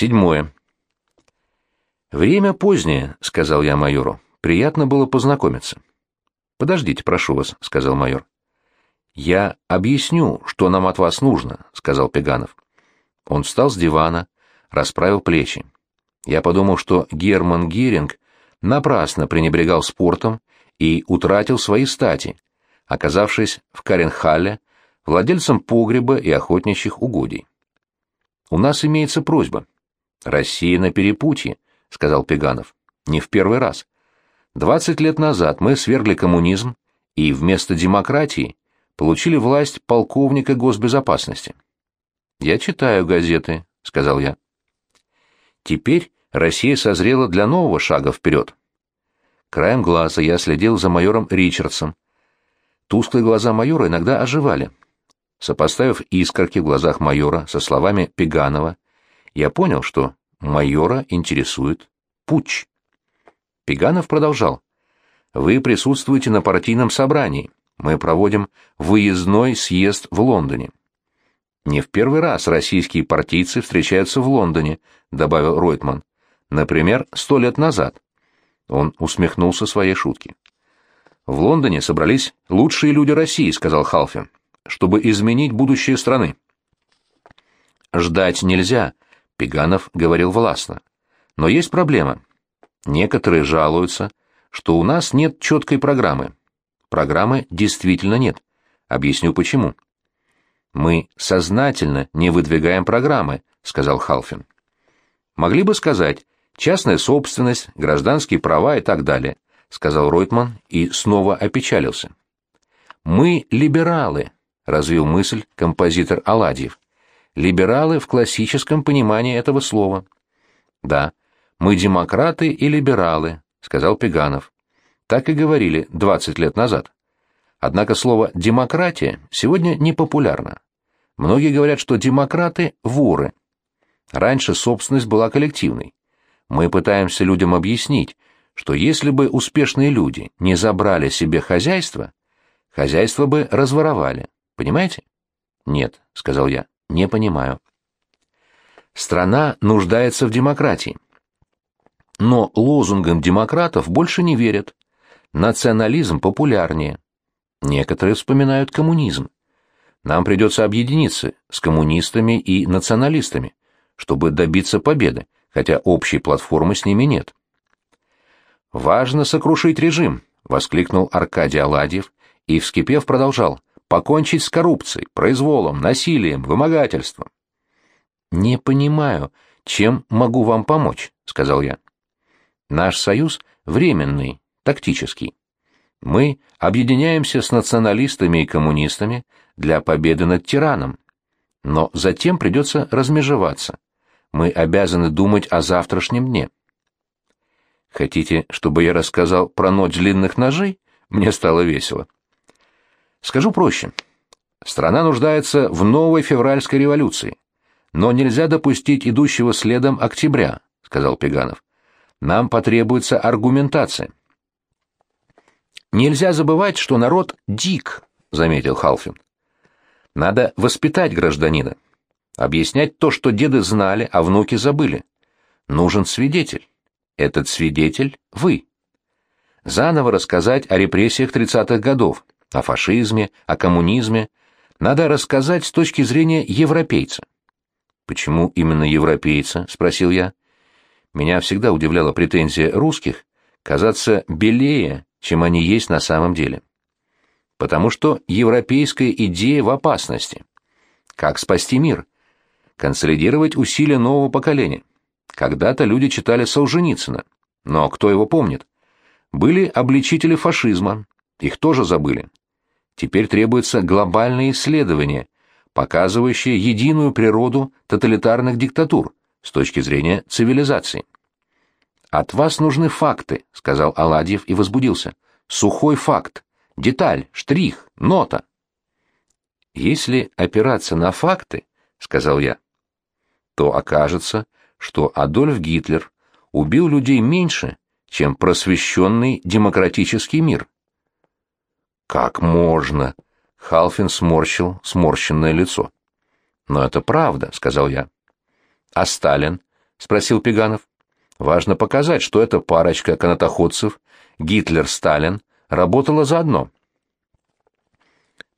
Седьмое. «Время позднее», — сказал я майору. «Приятно было познакомиться». «Подождите, прошу вас», — сказал майор. «Я объясню, что нам от вас нужно», — сказал Пеганов. Он встал с дивана, расправил плечи. Я подумал, что Герман Геринг напрасно пренебрегал спортом и утратил свои стати, оказавшись в Каренхалле владельцем погреба и охотничьих угодий. «У нас имеется просьба. Россия на перепутье», — сказал Пеганов. «Не в первый раз. Двадцать лет назад мы свергли коммунизм и вместо демократии получили власть полковника госбезопасности». «Я читаю газеты», — сказал я. «Теперь Россия созрела для нового шага вперед. Краем глаза я следил за майором Ричардсом. Тусклые глаза майора иногда оживали. Сопоставив искорки в глазах майора со словами Пеганова, я понял, что майора интересует путч. Пеганов продолжал. «Вы присутствуете на партийном собрании. Мы проводим выездной съезд в Лондоне». «Не в первый раз российские партийцы встречаются в Лондоне», — добавил Ройтман. «Например, сто лет назад». Он усмехнулся своей шутке. «В Лондоне собрались лучшие люди России», — сказал Халфин, — «чтобы изменить будущее страны». «Ждать нельзя», — Пеганов говорил властно. «Но есть проблема. Некоторые жалуются, что у нас нет четкой программы. Программы действительно нет. Объясню почему». «Мы сознательно не выдвигаем программы», — сказал Халфин. «Могли бы сказать, Частная собственность, гражданские права и так далее, сказал Ройтман и снова опечалился. Мы либералы, развил мысль композитор Аладьев. Либералы в классическом понимании этого слова. Да, мы демократы и либералы, сказал Пеганов. Так и говорили 20 лет назад. Однако слово «демократия» сегодня не популярно. Многие говорят, что демократы – воры. Раньше собственность была коллективной. Мы пытаемся людям объяснить, что если бы успешные люди не забрали себе хозяйство, хозяйство бы разворовали. Понимаете? Нет, сказал я. Не понимаю. Страна нуждается в демократии. Но лозунгам демократов больше не верят. Национализм популярнее. Некоторые вспоминают коммунизм. Нам придется объединиться с коммунистами и националистами, чтобы добиться победы, хотя общей платформы с ними нет. «Важно сокрушить режим», — воскликнул Аркадий Аладьев и, вскипев, продолжал, «покончить с коррупцией, произволом, насилием, вымогательством». «Не понимаю, чем могу вам помочь», — сказал я. «Наш союз временный, тактический. Мы объединяемся с националистами и коммунистами для победы над тираном, но затем придется размежеваться мы обязаны думать о завтрашнем дне. Хотите, чтобы я рассказал про ночь длинных ножей? Мне стало весело. Скажу проще. Страна нуждается в новой февральской революции. Но нельзя допустить идущего следом октября, сказал Пеганов. Нам потребуется аргументация. Нельзя забывать, что народ дик, заметил Халфин. Надо воспитать гражданина. Объяснять то, что деды знали, а внуки забыли. Нужен свидетель. Этот свидетель — вы. Заново рассказать о репрессиях 30-х годов, о фашизме, о коммунизме. Надо рассказать с точки зрения европейца. «Почему именно европейца?» — спросил я. Меня всегда удивляла претензия русских казаться белее, чем они есть на самом деле. Потому что европейская идея в опасности. Как спасти мир? консолидировать усилия нового поколения. Когда-то люди читали Солженицына, но кто его помнит? Были обличители фашизма, их тоже забыли. Теперь требуется глобальное исследование, показывающее единую природу тоталитарных диктатур с точки зрения цивилизации. «От вас нужны факты», — сказал Аладьев и возбудился. «Сухой факт, деталь, штрих, нота». «Если опираться на факты», — сказал я, то окажется, что Адольф Гитлер убил людей меньше, чем просвещенный демократический мир. «Как можно?» — Халфин сморщил сморщенное лицо. «Но это правда», — сказал я. «А Сталин?» — спросил Пеганов. Важно показать, что эта парочка канатоходцев, Гитлер-Сталин, работала заодно.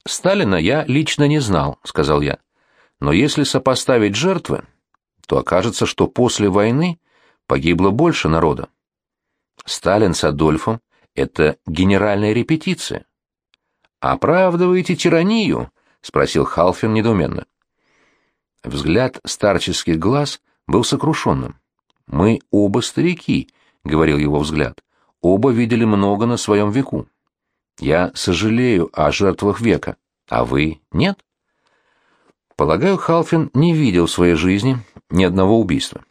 Сталина я лично не знал, сказал я. Но если сопоставить жертвы, то окажется, что после войны погибло больше народа. Сталин с Адольфом — это генеральная репетиция. «Оправдываете тиранию?» — спросил Халфин недоуменно. Взгляд старческих глаз был сокрушенным. «Мы оба старики», — говорил его взгляд. «Оба видели много на своем веку. Я сожалею о жертвах века, а вы нет?» Полагаю, Халфин не видел в своей жизни ни одного убийства.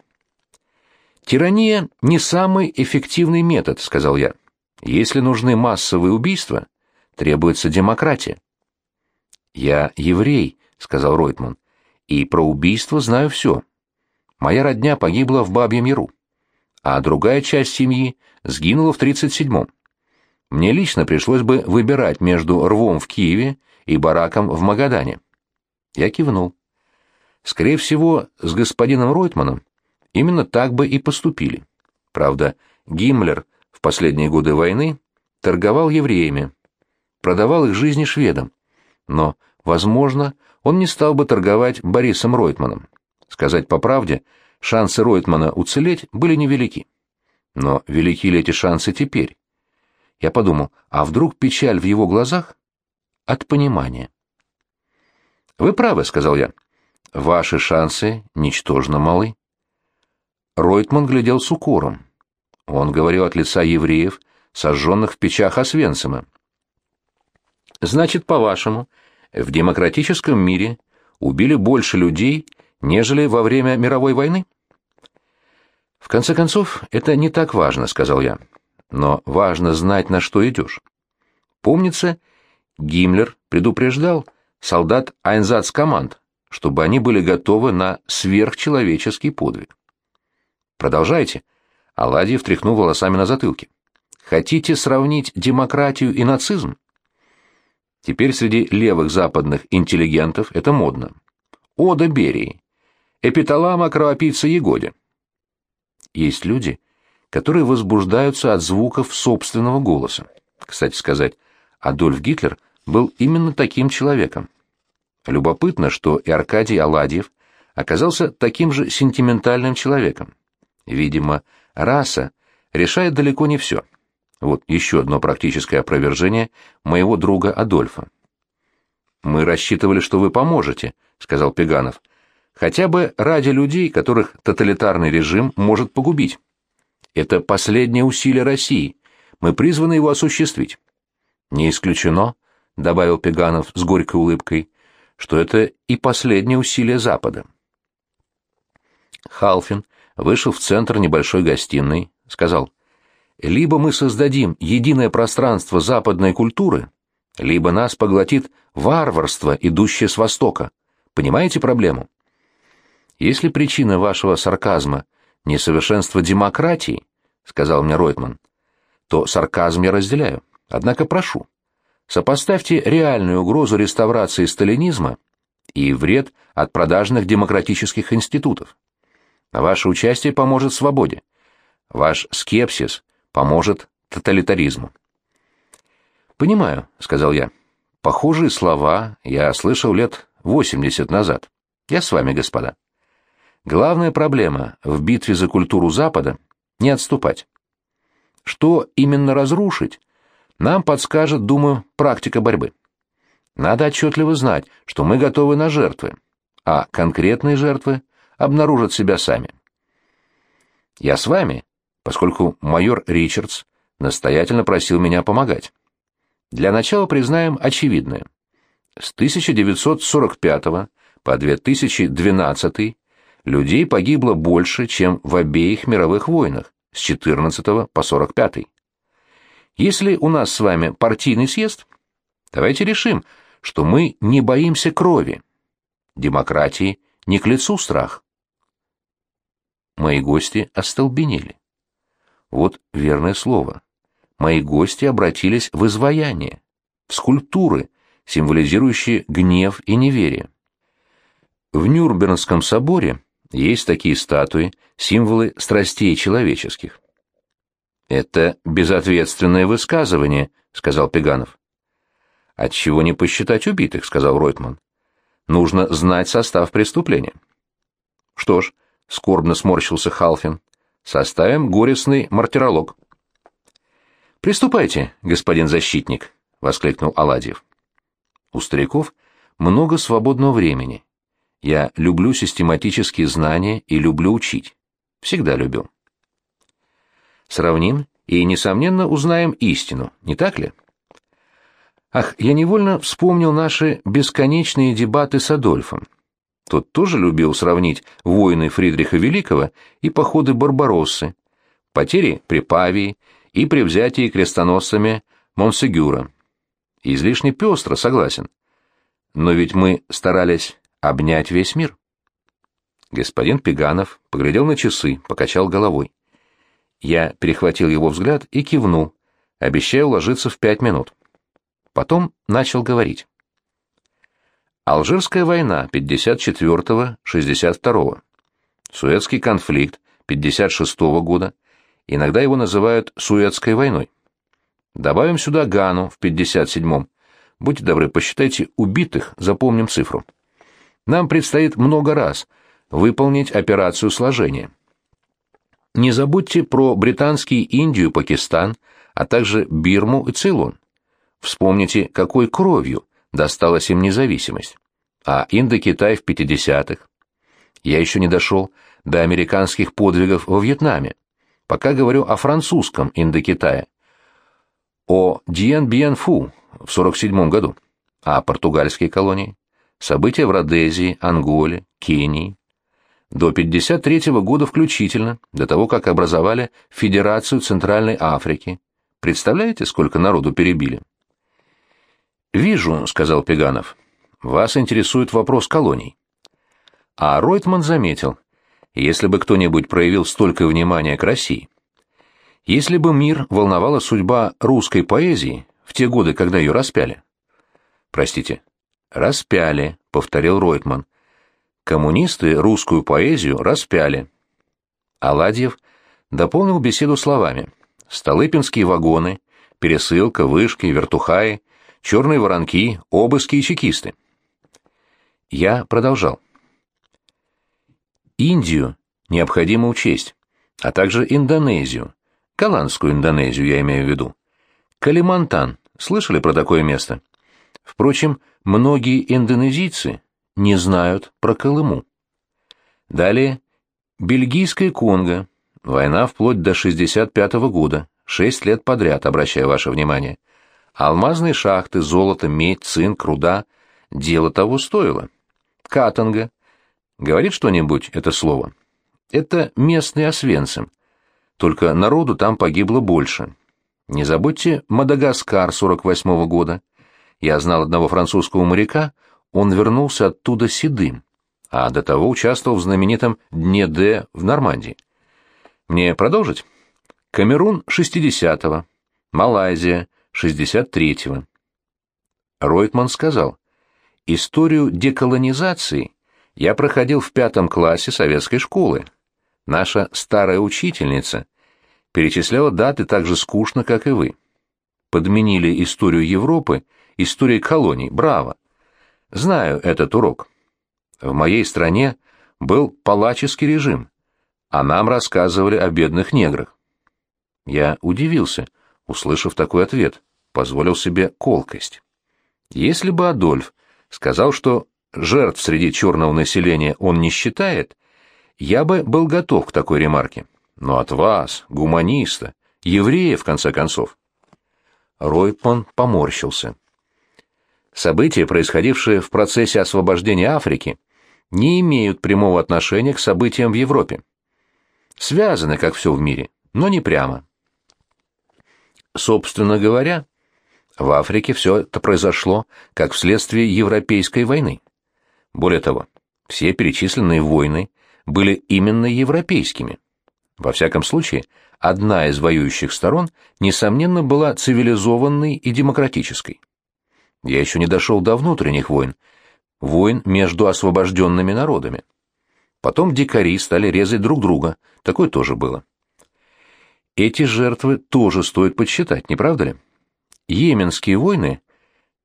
«Тирания — не самый эффективный метод», — сказал я. «Если нужны массовые убийства, требуется демократия». «Я еврей», — сказал Ройтман, — «и про убийство знаю все. Моя родня погибла в Бабьем Яру, а другая часть семьи сгинула в 37-м. Мне лично пришлось бы выбирать между рвом в Киеве и бараком в Магадане». Я кивнул. Скорее всего, с господином Ройтманом именно так бы и поступили. Правда, Гиммлер в последние годы войны торговал евреями, продавал их жизни шведам. Но, возможно, он не стал бы торговать Борисом Ройтманом. Сказать по правде, шансы Ройтмана уцелеть были невелики. Но велики ли эти шансы теперь? Я подумал, а вдруг печаль в его глазах? От понимания. «Вы правы», — сказал я. «Ваши шансы ничтожно малы». Ройтман глядел с укором. Он говорил от лица евреев, сожженных в печах Освенцима. «Значит, по-вашему, в демократическом мире убили больше людей, нежели во время мировой войны?» «В конце концов, это не так важно», — сказал я. «Но важно знать, на что идешь. Помнится, Гиммлер предупреждал, солдат Айнзацкоманд, чтобы они были готовы на сверхчеловеческий подвиг. Продолжайте. Аладьев тряхнул волосами на затылке. Хотите сравнить демократию и нацизм? Теперь среди левых западных интеллигентов это модно. Ода Берии. Эпиталама кровопийца Егоде. Есть люди, которые возбуждаются от звуков собственного голоса. Кстати сказать, Адольф Гитлер – был именно таким человеком. Любопытно, что и Аркадий Аладьев оказался таким же сентиментальным человеком. Видимо, раса решает далеко не все. Вот еще одно практическое опровержение моего друга Адольфа. «Мы рассчитывали, что вы поможете», — сказал Пеганов. «Хотя бы ради людей, которых тоталитарный режим может погубить. Это последнее усилие России. Мы призваны его осуществить». «Не исключено», — добавил Пеганов с горькой улыбкой, — что это и последнее усилие Запада. Халфин вышел в центр небольшой гостиной, сказал, «Либо мы создадим единое пространство западной культуры, либо нас поглотит варварство, идущее с Востока. Понимаете проблему? Если причина вашего сарказма — несовершенство демократии, — сказал мне Ройтман, — то сарказм я разделяю. Однако прошу, Сопоставьте реальную угрозу реставрации сталинизма и вред от продажных демократических институтов. Ваше участие поможет свободе. Ваш скепсис поможет тоталитаризму. «Понимаю», — сказал я. «Похожие слова я слышал лет 80 назад. Я с вами, господа. Главная проблема в битве за культуру Запада — не отступать. Что именно разрушить, нам подскажет, думаю, практика борьбы. Надо отчетливо знать, что мы готовы на жертвы, а конкретные жертвы обнаружат себя сами. Я с вами, поскольку майор Ричардс настоятельно просил меня помогать. Для начала признаем очевидное. С 1945 по 2012 людей погибло больше, чем в обеих мировых войнах с 14 по 45. Если у нас с вами партийный съезд, давайте решим, что мы не боимся крови. Демократии не к лицу страх. Мои гости остолбенели. Вот верное слово. Мои гости обратились в изваяние, в скульптуры, символизирующие гнев и неверие. В Нюрнбергском соборе есть такие статуи, символы страстей человеческих. «Это безответственное высказывание», — сказал Пеганов. «Отчего не посчитать убитых», — сказал Ройтман. «Нужно знать состав преступления». «Что ж», — скорбно сморщился Халфин, — «составим горестный мартиролог». «Приступайте, господин защитник», — воскликнул Аладьев. «У стариков много свободного времени. Я люблю систематические знания и люблю учить. Всегда любил». Сравним и, несомненно, узнаем истину, не так ли? Ах, я невольно вспомнил наши бесконечные дебаты с Адольфом. Тот тоже любил сравнить войны Фридриха Великого и походы Барбароссы, потери при Павии и при взятии крестоносцами Монсегюра. Излишне пестро, согласен. Но ведь мы старались обнять весь мир. Господин Пеганов поглядел на часы, покачал головой. Я перехватил его взгляд и кивнул, обещая уложиться в пять минут. Потом начал говорить. Алжирская война 54-62, Суэцкий конфликт 56 года, иногда его называют Суэцкой войной. Добавим сюда Гану в 57-м. Будьте добры, посчитайте убитых, запомним цифру. Нам предстоит много раз выполнить операцию сложения. Не забудьте про британский Индию, Пакистан, а также Бирму и Цейлон. Вспомните, какой кровью досталась им независимость. А Индокитай в 50-х. Я еще не дошел до американских подвигов во Вьетнаме. Пока говорю о французском Индокитае. О Диен Бьен Фу в 47 году. А португальские колонии? События в Родезии, Анголе, Кении до 1953 года включительно, до того, как образовали Федерацию Центральной Африки. Представляете, сколько народу перебили? «Вижу», — сказал Пеганов, — «вас интересует вопрос колоний». А Ройтман заметил, если бы кто-нибудь проявил столько внимания к России, если бы мир волновала судьба русской поэзии в те годы, когда ее распяли. Простите, распяли, повторил Ройтман, Коммунисты русскую поэзию распяли. Аладьев дополнил беседу словами. Столыпинские вагоны, пересылка, вышки, вертухаи, черные воронки, обыски и чекисты. Я продолжал. Индию необходимо учесть, а также Индонезию, голландскую Индонезию я имею в виду. Калимантан, слышали про такое место? Впрочем, многие индонезийцы не знают про Колыму. Далее Бельгийская Конго. Война вплоть до 65 -го года. Шесть лет подряд, обращаю ваше внимание. Алмазные шахты, золото, медь, цинк, руда. Дело того стоило. Катанга. Говорит что-нибудь это слово? Это местный Освенцим. Только народу там погибло больше. Не забудьте Мадагаскар 48 -го года. Я знал одного французского моряка, он вернулся оттуда седым, а до того участвовал в знаменитом Дне Д в Нормандии. Мне продолжить? Камерун 60-го, Малайзия 63-го. Ройтман сказал, историю деколонизации я проходил в пятом классе советской школы. Наша старая учительница перечисляла даты так же скучно, как и вы. Подменили историю Европы историей колоний, браво. Знаю этот урок. В моей стране был палаческий режим, а нам рассказывали о бедных неграх. Я удивился, услышав такой ответ, позволил себе колкость. Если бы Адольф сказал, что жертв среди черного населения он не считает, я бы был готов к такой ремарке. Но от вас, гуманиста, еврея, в конце концов. Ройтман поморщился. События, происходившие в процессе освобождения Африки, не имеют прямого отношения к событиям в Европе. Связаны, как все в мире, но не прямо. Собственно говоря, в Африке все это произошло как вследствие Европейской войны. Более того, все перечисленные войны были именно европейскими. Во всяком случае, одна из воюющих сторон, несомненно, была цивилизованной и демократической. Я еще не дошел до внутренних войн, войн между освобожденными народами. Потом дикари стали резать друг друга. Такое тоже было. Эти жертвы тоже стоит подсчитать, не правда ли? Йеменские войны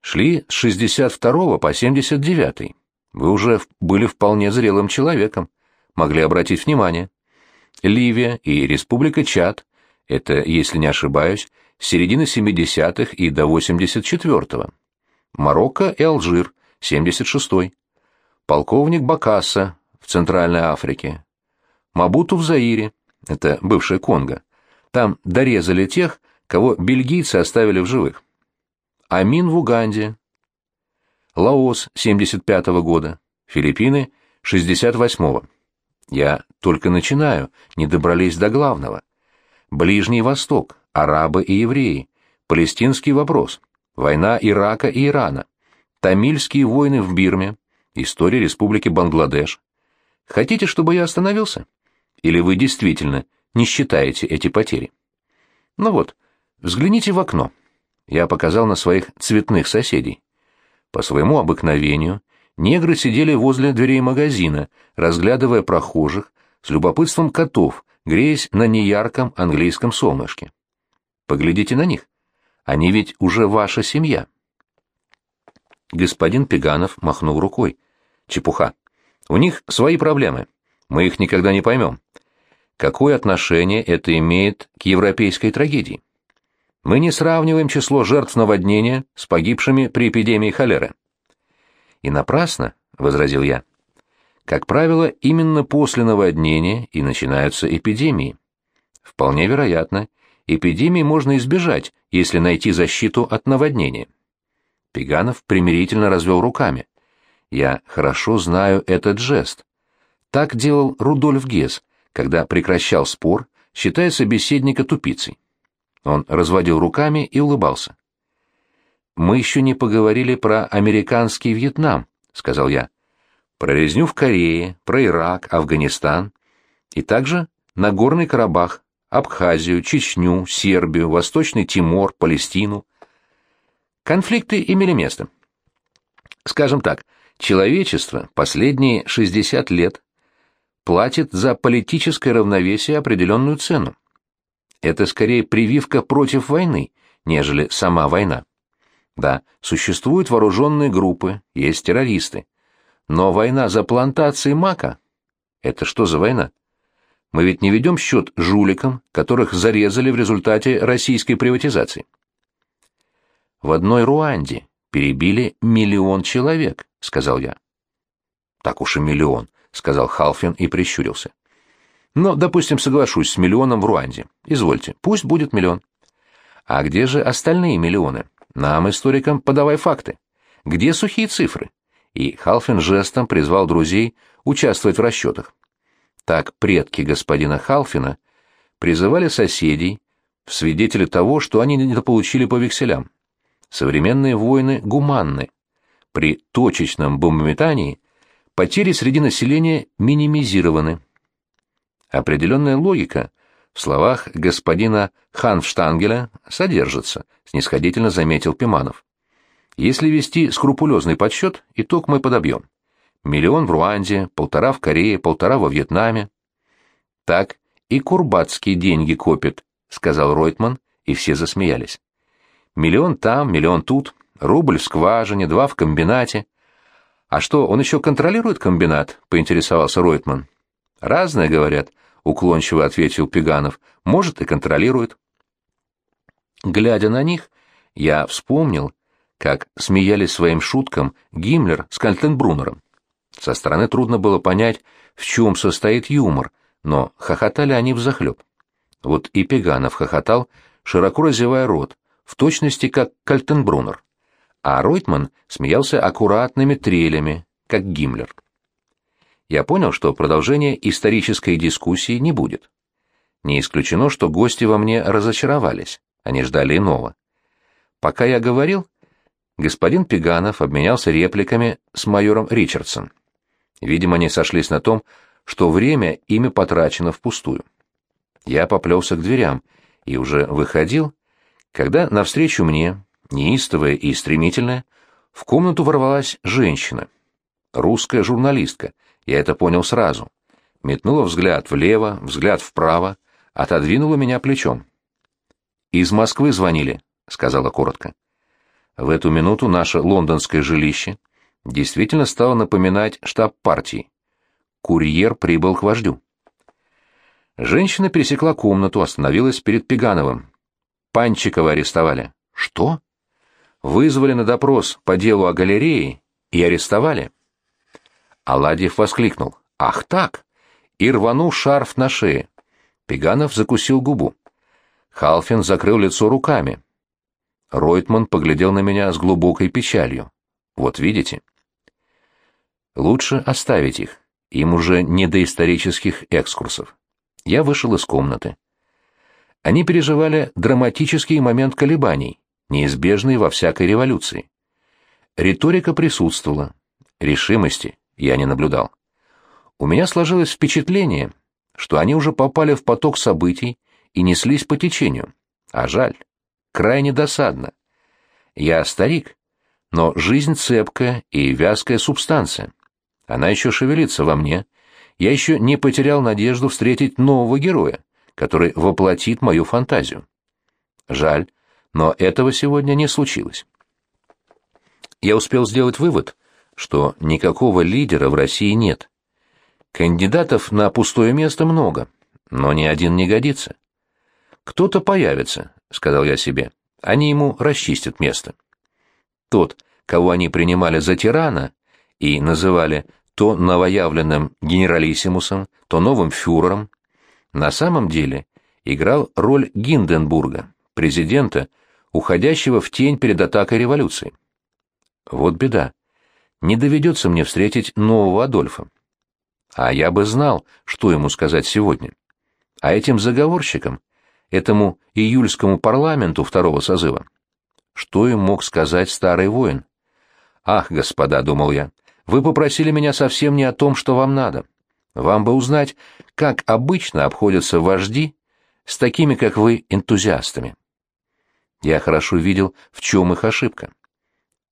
шли с 62 по 79. Вы уже были вполне зрелым человеком, могли обратить внимание. Ливия и Республика Чад, это, если не ошибаюсь, с середины 70-х и до 84-го. Марокко и Алжир, 76-й. Полковник Бакасса в Центральной Африке. Мабуту в Заире, это бывшая Конго. Там дорезали тех, кого бельгийцы оставили в живых. Амин в Уганде. Лаос 75-го года. Филиппины 68-го. Я только начинаю, не добрались до главного. Ближний Восток, арабы и евреи, палестинский вопрос, война Ирака и Ирана, тамильские войны в Бирме, история Республики Бангладеш. Хотите, чтобы я остановился? Или вы действительно не считаете эти потери? Ну вот, взгляните в окно. Я показал на своих цветных соседей. По своему обыкновению негры сидели возле дверей магазина, разглядывая прохожих, с любопытством котов, греясь на неярком английском солнышке. Поглядите на них. Они ведь уже ваша семья. Господин Пеганов махнул рукой. Чепуха. У них свои проблемы. Мы их никогда не поймем. Какое отношение это имеет к европейской трагедии? Мы не сравниваем число жертв наводнения с погибшими при эпидемии холеры. И напрасно, — возразил я. Как правило, именно после наводнения и начинаются эпидемии. Вполне вероятно, эпидемии можно избежать, если найти защиту от наводнения. Пеганов примирительно развел руками. Я хорошо знаю этот жест. Так делал Рудольф Гесс, когда прекращал спор, считая собеседника тупицей. Он разводил руками и улыбался. «Мы еще не поговорили про американский Вьетнам», — сказал я. «Про резню в Корее, про Ирак, Афганистан и также Нагорный Карабах, Абхазию, Чечню, Сербию, Восточный Тимор, Палестину. Конфликты имели место. Скажем так, человечество последние 60 лет платит за политическое равновесие определенную цену. Это скорее прививка против войны, нежели сама война. Да, существуют вооруженные группы, есть террористы. Но война за плантации мака — это что за война? Мы ведь не ведем счет жуликам, которых зарезали в результате российской приватизации. В одной Руанде перебили миллион человек, сказал я. Так уж и миллион, сказал Халфин и прищурился. Но, допустим, соглашусь с миллионом в Руанде. Извольте, пусть будет миллион. А где же остальные миллионы? Нам, историкам, подавай факты. Где сухие цифры? И Халфин жестом призвал друзей участвовать в расчетах. Так предки господина Халфина призывали соседей в свидетели того, что они недополучили по векселям. Современные войны гуманны. При точечном бомбометании потери среди населения минимизированы. Определенная логика в словах господина Ханфштангеля содержится, снисходительно заметил Пиманов. Если вести скрупулезный подсчет, итог мы подобьем. Миллион в Руанде, полтора в Корее, полтора во Вьетнаме. Так и курбатские деньги копят, сказал Ройтман, и все засмеялись. Миллион там, миллион тут, рубль в скважине, два в комбинате. А что, он еще контролирует комбинат? поинтересовался Ройтман. Разное, говорят, уклончиво ответил Пеганов. Может, и контролирует. Глядя на них, я вспомнил, как смеялись своим шуткам Гиммлер с Кальтенбруннером. Со стороны трудно было понять, в чем состоит юмор, но хохотали они взахлеб. Вот и Пеганов хохотал, широко разевая рот, в точности как Кальтенбруннер, а Ройтман смеялся аккуратными трелями, как Гиммлер я понял, что продолжения исторической дискуссии не будет. Не исключено, что гости во мне разочаровались, они ждали иного. Пока я говорил, господин Пеганов обменялся репликами с майором Ричардсон. Видимо, они сошлись на том, что время ими потрачено впустую. Я поплелся к дверям и уже выходил, когда навстречу мне, неистовая и стремительная, в комнату ворвалась женщина, русская журналистка, я это понял сразу. метнула взгляд влево, взгляд вправо, отодвинула меня плечом. «Из Москвы звонили», — сказала коротко. В эту минуту наше лондонское жилище действительно стало напоминать штаб партии. Курьер прибыл к вождю. Женщина пересекла комнату, остановилась перед Пегановым. Панчикова арестовали. Что? Вызвали на допрос по делу о галерее и арестовали. Аладьев воскликнул. Ах так! И рванул шарф на шее. Пеганов закусил губу. Халфин закрыл лицо руками. Ройтман поглядел на меня с глубокой печалью. Вот видите? Лучше оставить их. Им уже не до исторических экскурсов. Я вышел из комнаты. Они переживали драматический момент колебаний, неизбежный во всякой революции. Риторика присутствовала. Решимости я не наблюдал. У меня сложилось впечатление, что они уже попали в поток событий и неслись по течению. А жаль, крайне досадно. Я старик, но жизнь цепкая и вязкая субстанция. Она еще шевелится во мне. Я еще не потерял надежду встретить нового героя, который воплотит мою фантазию. Жаль, но этого сегодня не случилось. Я успел сделать вывод, что никакого лидера в России нет. Кандидатов на пустое место много, но ни один не годится. Кто-то появится, сказал я себе. Они ему расчистят место. Тот, кого они принимали за тирана и называли то новоявленным генералиссимусом, то новым фюрером, на самом деле играл роль Гинденбурга, президента, уходящего в тень перед атакой революции. Вот беда. Не доведется мне встретить нового Адольфа. А я бы знал, что ему сказать сегодня. А этим заговорщикам, этому июльскому парламенту второго созыва, что им мог сказать старый воин? Ах, господа, думал я, вы попросили меня совсем не о том, что вам надо. Вам бы узнать, как обычно обходятся вожди с такими, как вы, энтузиастами. Я хорошо видел, в чем их ошибка.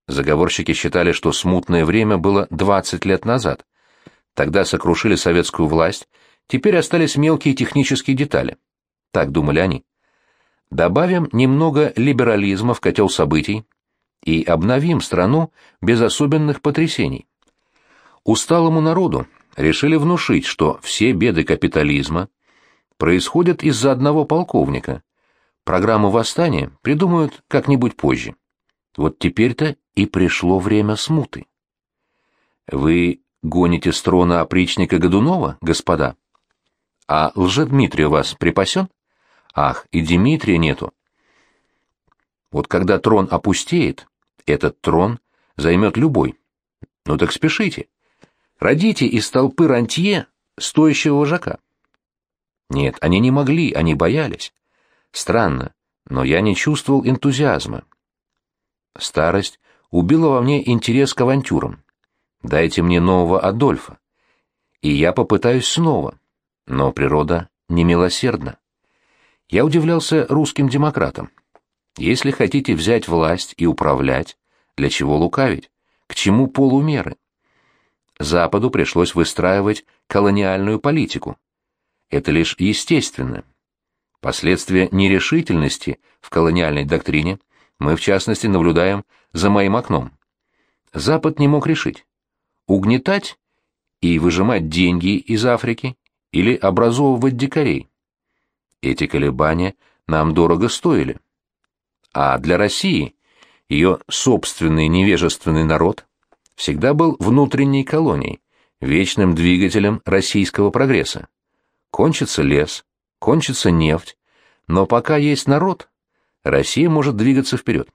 Заговорщики считали, что смутное время было 20 лет назад. Тогда сокрушили советскую власть, теперь остались мелкие технические детали. Так думали они. Добавим немного либерализма в котел событий и обновим страну без особенных потрясений. Усталому народу решили внушить, что все беды капитализма происходят из-за одного полковника. Программу восстания придумают как-нибудь позже. Вот теперь-то и пришло время смуты. Вы гоните с трона опричника Годунова, господа? А лжедмитрий у вас припасен? Ах, и Дмитрия нету. Вот когда трон опустеет, этот трон займет любой. Ну так спешите. Родите из толпы рантье стоящего вожака. Нет, они не могли, они боялись. Странно, но я не чувствовал энтузиазма. Старость убила во мне интерес к авантюрам. Дайте мне нового Адольфа, и я попытаюсь снова. Но природа немилосердна. Я удивлялся русским демократам. Если хотите взять власть и управлять, для чего лукавить? К чему полумеры? Западу пришлось выстраивать колониальную политику. Это лишь естественно. Последствия нерешительности в колониальной доктрине мы, в частности, наблюдаем за моим окном. Запад не мог решить, угнетать и выжимать деньги из Африки или образовывать дикарей. Эти колебания нам дорого стоили. А для России ее собственный невежественный народ всегда был внутренней колонией, вечным двигателем российского прогресса. Кончится лес, кончится нефть, но пока есть народ, Россия может двигаться вперед.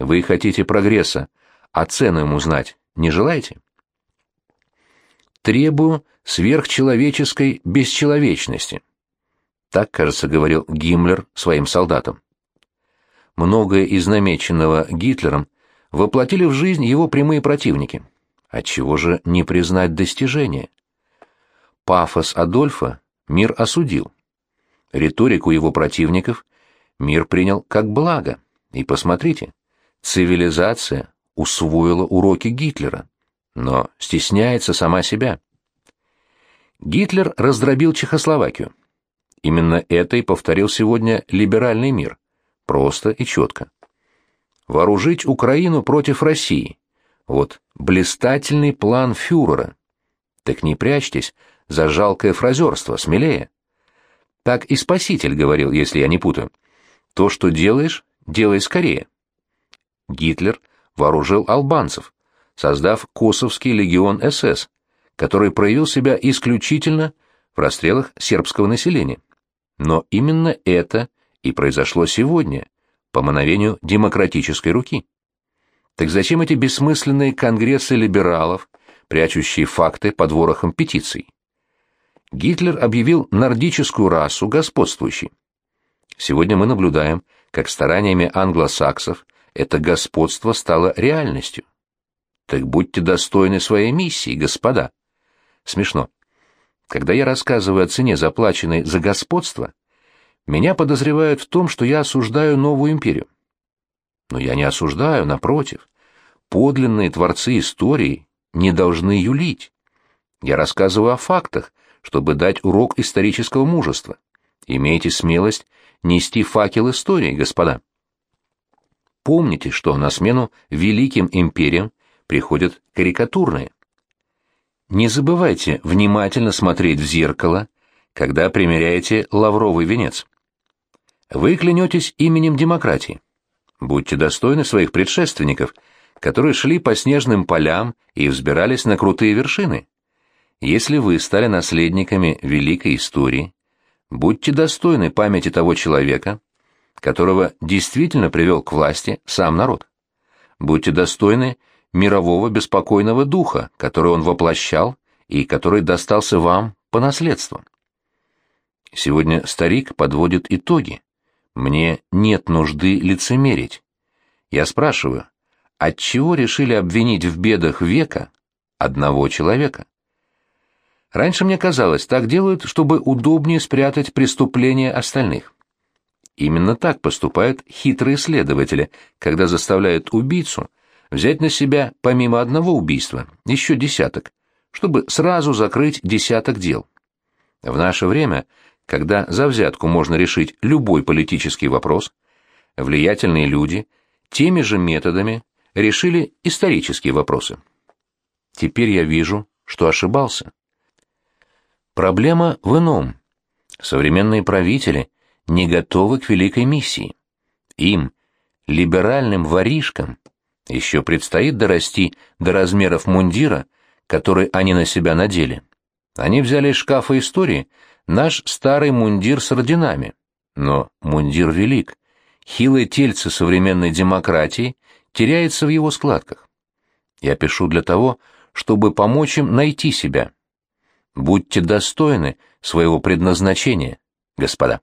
Вы хотите прогресса, а цену ему знать не желаете? Требую сверхчеловеческой бесчеловечности. Так, кажется, говорил Гиммлер своим солдатам. Многое из намеченного Гитлером воплотили в жизнь его прямые противники. Отчего же не признать достижения? Пафос Адольфа мир осудил. Риторику его противников мир принял как благо. И посмотрите, цивилизация усвоила уроки Гитлера, но стесняется сама себя. Гитлер раздробил Чехословакию. Именно это и повторил сегодня либеральный мир. Просто и четко. Вооружить Украину против России. Вот блистательный план фюрера. Так не прячьтесь за жалкое фразерство, смелее. Так и Спаситель говорил, если я не путаю. То, что делаешь, делай скорее. Гитлер вооружил албанцев, создав Косовский легион СС, который проявил себя исключительно в расстрелах сербского населения. Но именно это и произошло сегодня, по мановению демократической руки. Так зачем эти бессмысленные конгрессы либералов, прячущие факты под ворохом петиций? Гитлер объявил нордическую расу господствующей. Сегодня мы наблюдаем, как стараниями англосаксов это господство стало реальностью. Так будьте достойны своей миссии, господа. Смешно. Когда я рассказываю о цене, заплаченной за господство, меня подозревают в том, что я осуждаю новую империю. Но я не осуждаю, напротив. Подлинные творцы истории не должны юлить. Я рассказываю о фактах, чтобы дать урок исторического мужества. Имейте смелость нести факел истории, господа. Помните, что на смену великим империям приходят карикатурные. Не забывайте внимательно смотреть в зеркало, когда примеряете лавровый венец. Вы клянетесь именем демократии. Будьте достойны своих предшественников, которые шли по снежным полям и взбирались на крутые вершины. Если вы стали наследниками великой истории, будьте достойны памяти того человека, которого действительно привел к власти сам народ. Будьте достойны мирового беспокойного духа, который он воплощал и который достался вам по наследству. Сегодня старик подводит итоги. Мне нет нужды лицемерить. Я спрашиваю, отчего решили обвинить в бедах века одного человека? Раньше мне казалось, так делают, чтобы удобнее спрятать преступления остальных. Именно так поступают хитрые следователи, когда заставляют убийцу взять на себя помимо одного убийства еще десяток, чтобы сразу закрыть десяток дел. В наше время, когда за взятку можно решить любой политический вопрос, влиятельные люди теми же методами решили исторические вопросы. Теперь я вижу, что ошибался. Проблема в ином. Современные правители не готовы к великой миссии. Им, либеральным воришкам, еще предстоит дорасти до размеров мундира, который они на себя надели. Они взяли из шкафа истории наш старый мундир с орденами. Но мундир велик. Хилое тельце современной демократии теряется в его складках. Я пишу для того, чтобы помочь им найти себя. Будьте достойны своего предназначения, господа.